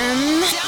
Oh,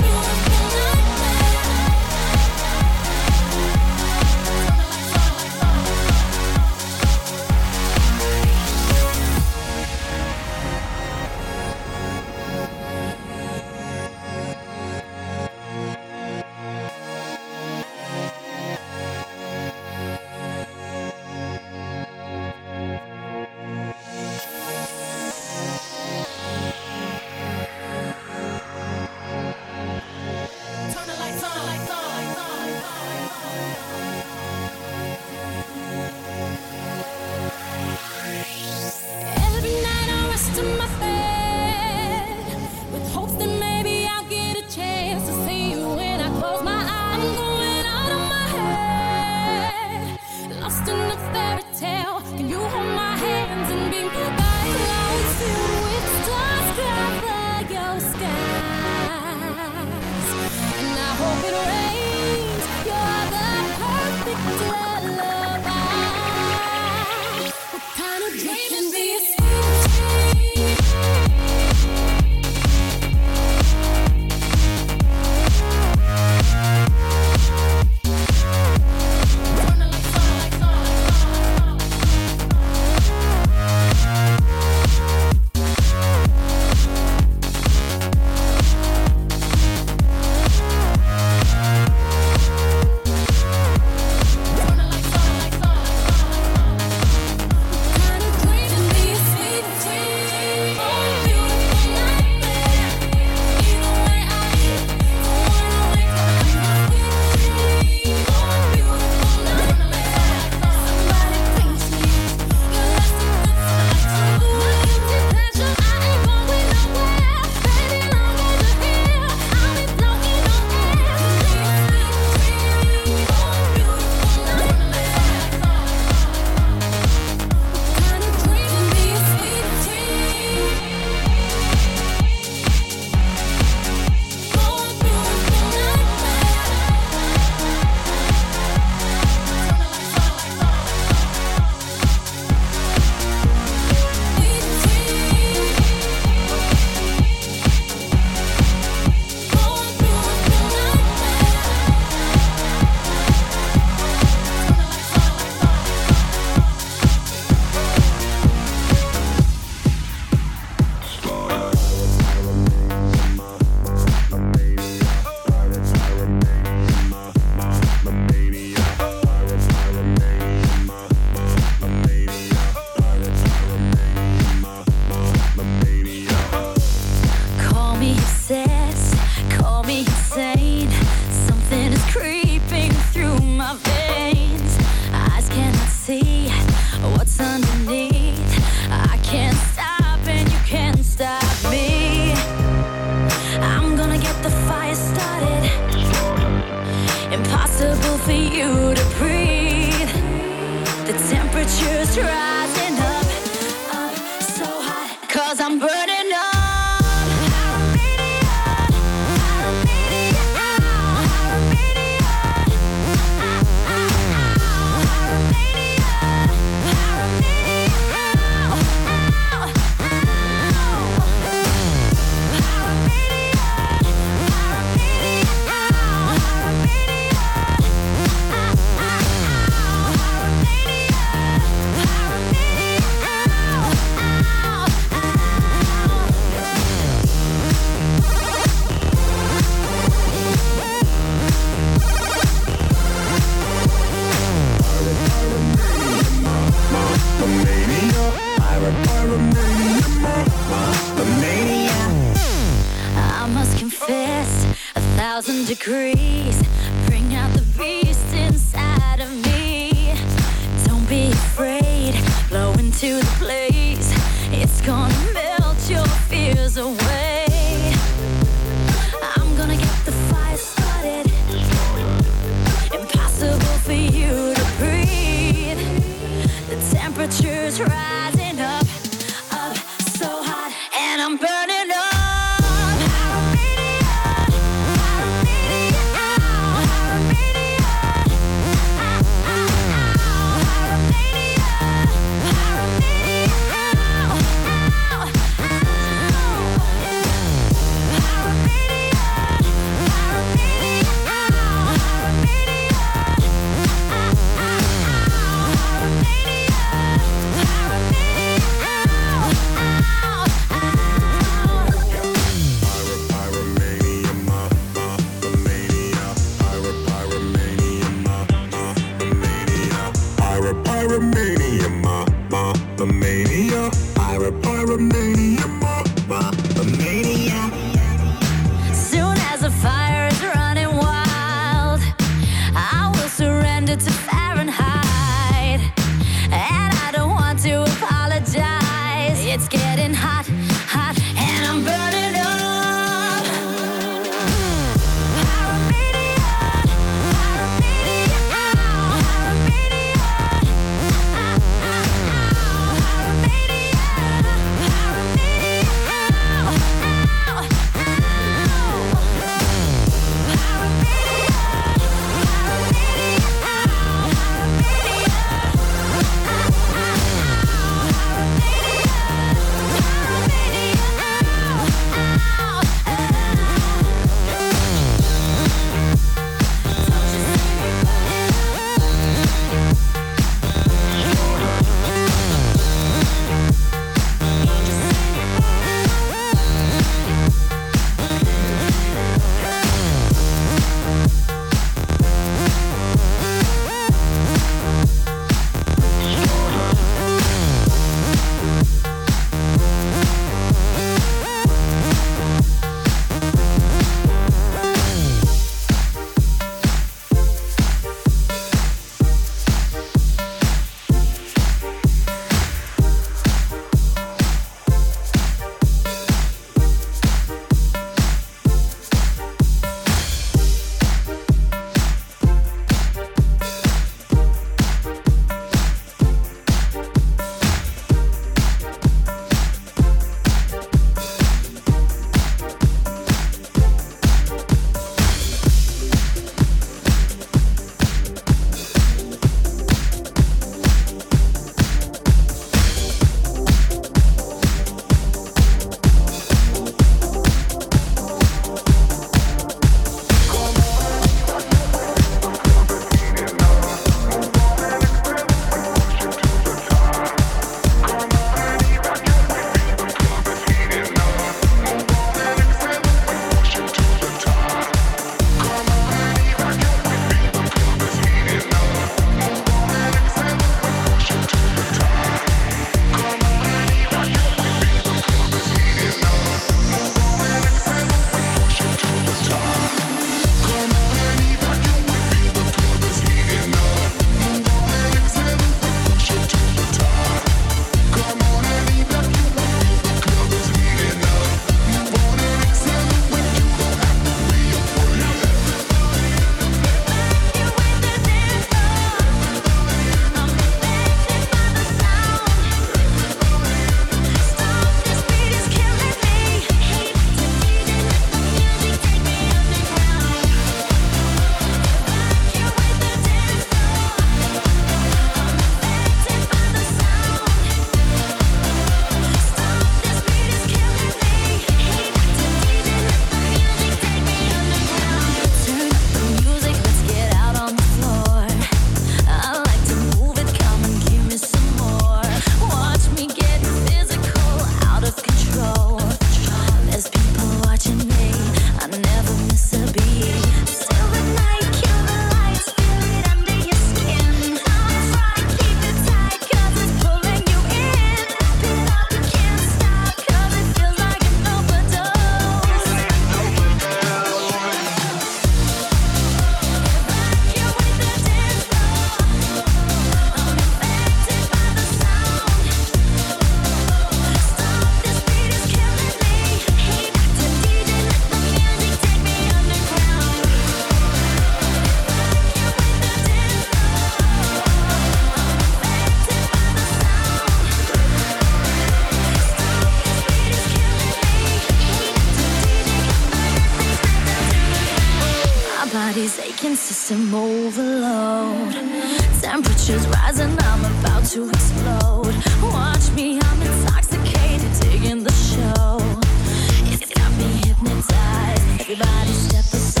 Step.